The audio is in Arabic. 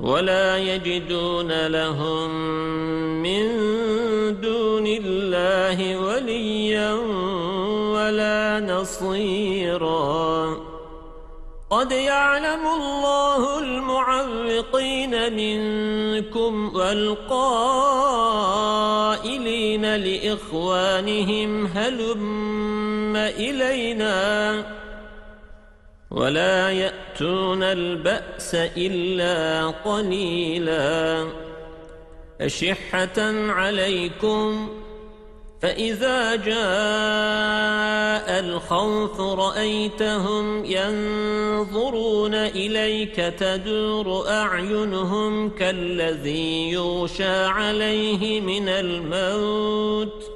ولا يجدون لهم من دون الله وليا ولا نصيراً. قد يعلم الله المعوقين منكم والقائلين لإخوانهم هلم إلينا؟ ولا يأتون البأس إلا قليلا. أشحة عليكم فإذا جاء الخوف رأيتهم ينظرون إليك تدور أعينهم كالذي يوشى عليه من الموت.